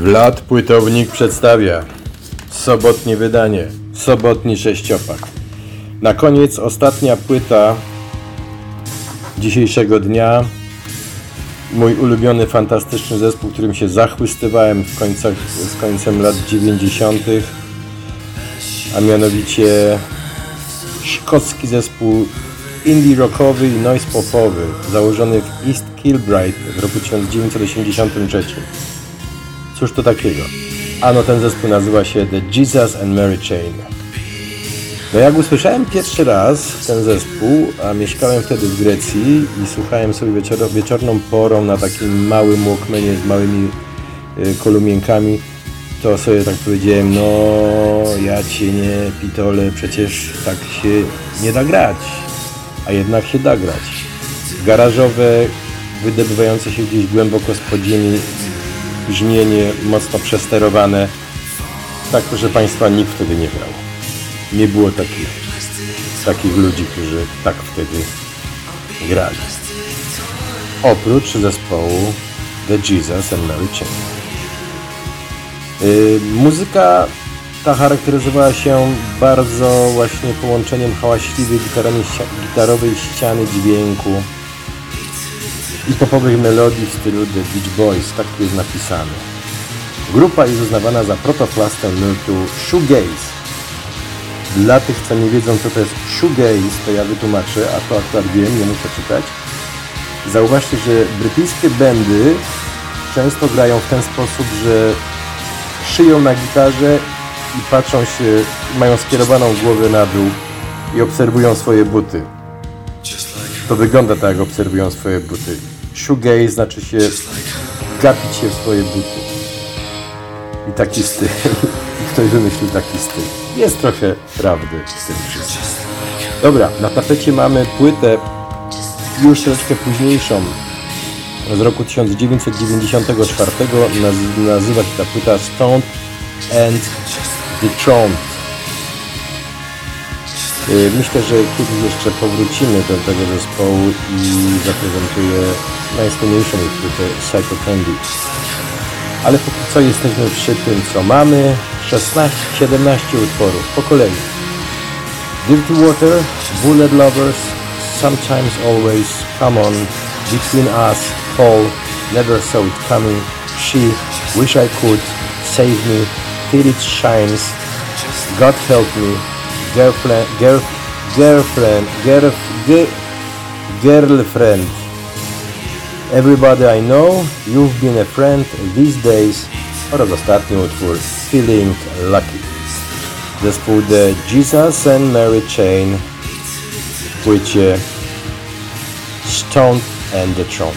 Wlad Płytownik przedstawia sobotnie wydanie, sobotni sześciopak. Na koniec ostatnia płyta dzisiejszego dnia. Mój ulubiony, fantastyczny zespół, którym się zachwystywałem w końcach, z końcem lat 90., a mianowicie szkocki zespół indie rockowy i noise popowy, założony w East Kilbride w roku 1983. Cóż to takiego? Ano ten zespół nazywa się The Jesus and Mary Chain. No jak usłyszałem pierwszy raz ten zespół, a mieszkałem wtedy w Grecji i słuchałem sobie wieczor wieczorną porą na takim małym walkmanie z małymi y, kolumienkami, to sobie tak powiedziałem, no ja cię nie pitole, przecież tak się nie da grać, a jednak się da grać. Garażowe, wydobywające się gdzieś głęboko z podziemi brzmienie mocno przesterowane. Tak, proszę Państwa, nikt wtedy nie grał. Nie było takich, takich ludzi, którzy tak wtedy grali. Oprócz zespołu The Jesus and Mary Chain. Yy, muzyka ta charakteryzowała się bardzo właśnie połączeniem hałaśliwej gitarowej ściany dźwięku i popowych melodii w stylu The Beach Boys, tak tu jest napisane. Grupa jest uznawana za protoplastę nurtu shoegaze. Dla tych, co nie wiedzą, co to jest shoegaze, to ja wytłumaczę, a to akurat wiem, nie muszę czytać. Zauważcie, że brytyjskie bandy często grają w ten sposób, że szyją na gitarze i patrzą się, mają skierowaną głowę na dół i obserwują swoje buty. To wygląda tak, jak obserwują swoje buty. Shoegaze znaczy się gapić się w swoje buty. I taki styl. I ktoś wymyślił taki styl. Jest trochę prawdy w tym wszystkim. Dobra, na tapecie mamy płytę już troszkę późniejszą z roku 1994 nazywa się ta płyta Stone and the Throne Y, myślę, że kiedyś jeszcze powrócimy do tego zespołu i zaprezentuję najsłynniejszą płytę Psycho Candy. Ale póki co jesteśmy przy tym, co mamy. 16, 17 utworów po kolei. Dirty Water, Bullet Lovers, Sometimes Always, Come On, Between Us, Fall, Never Saw It Coming, She, Wish I Could, Save Me, Till It Shines, God Help Me, girlfriend, girl, girlfriend, girl, girlfriend. Everybody I know, you've been a friend these days oraz ostatni utwór Feeling Lucky. Zespół The Jesus and Mary Chain w płycie Stone and the Throne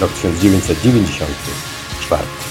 rok 1994.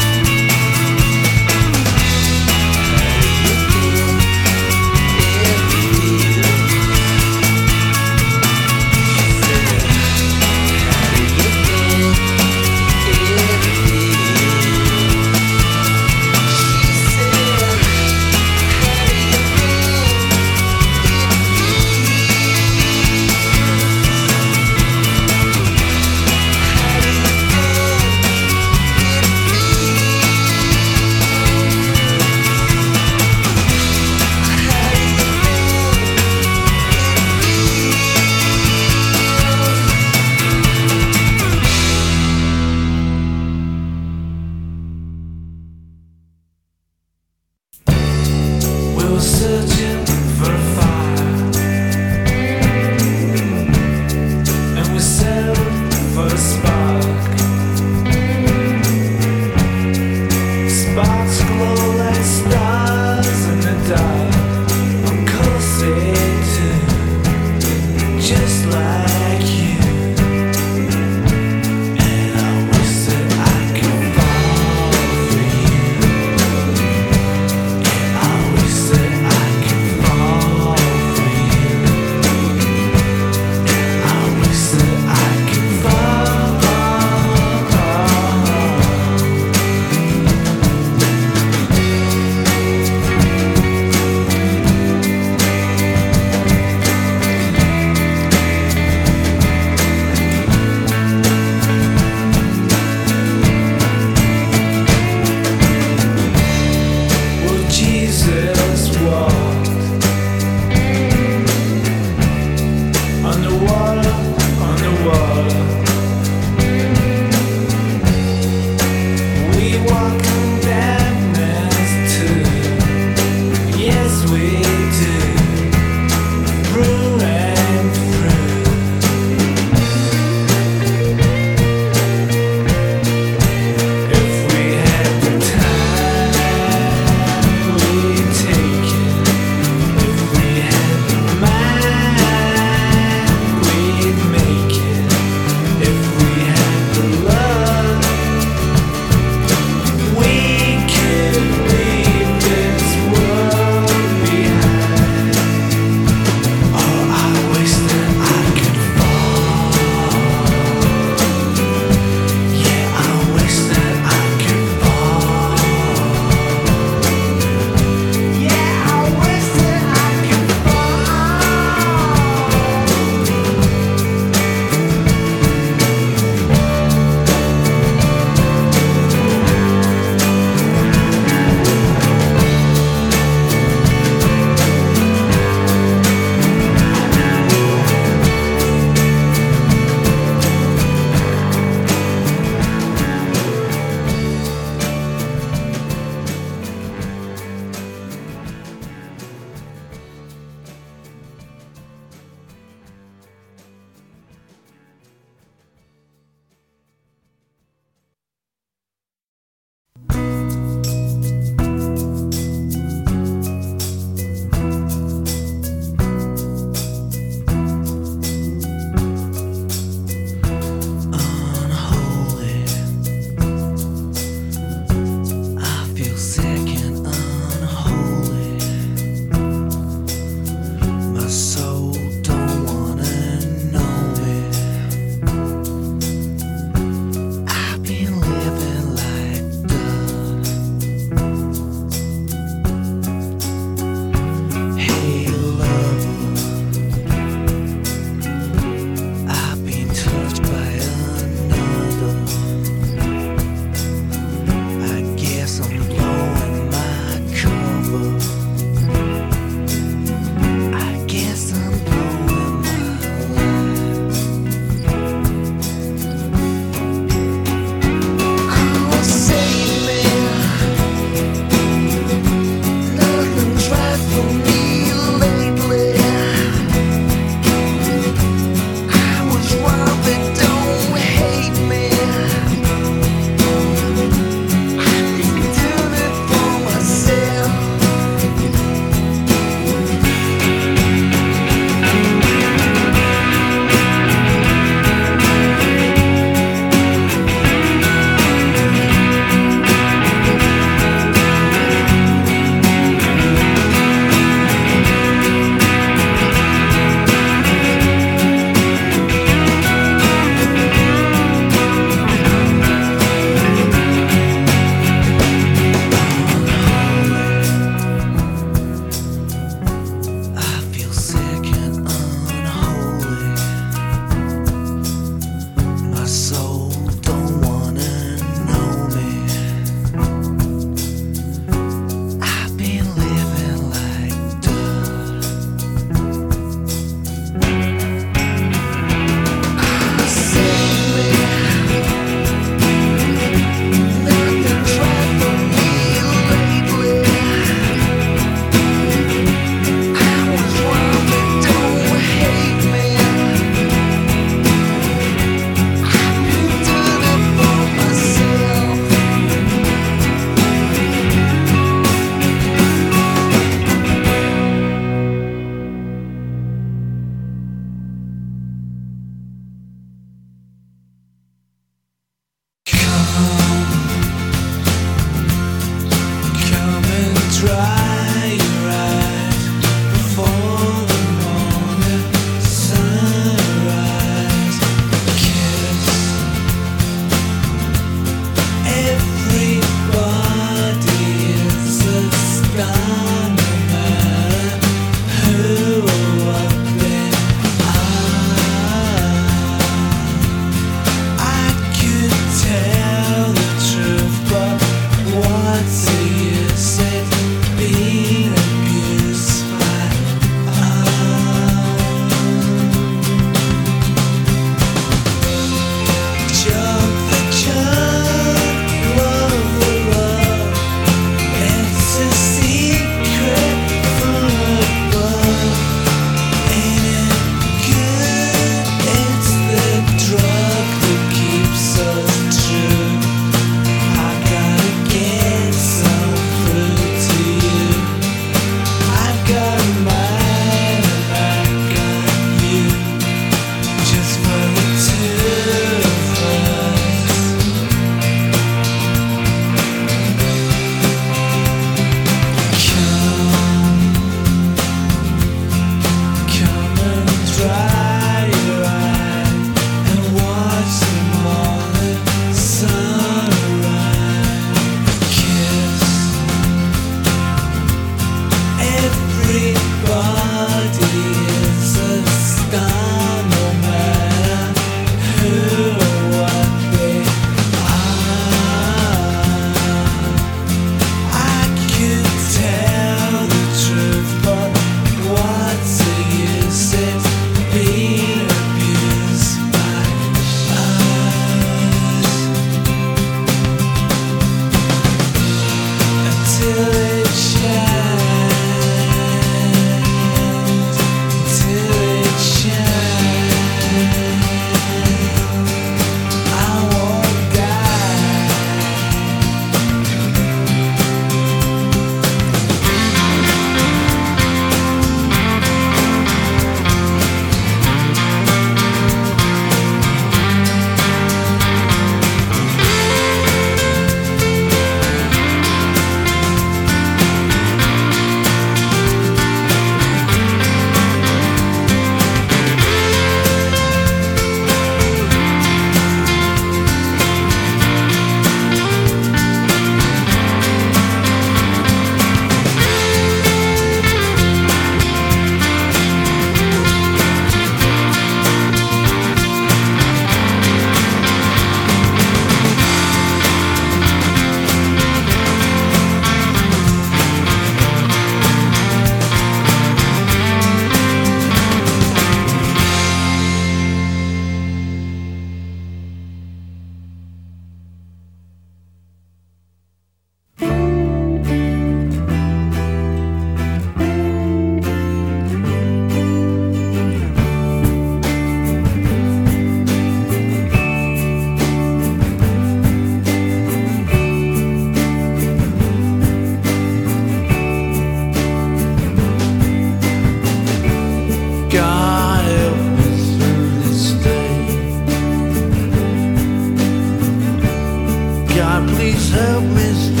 Please help me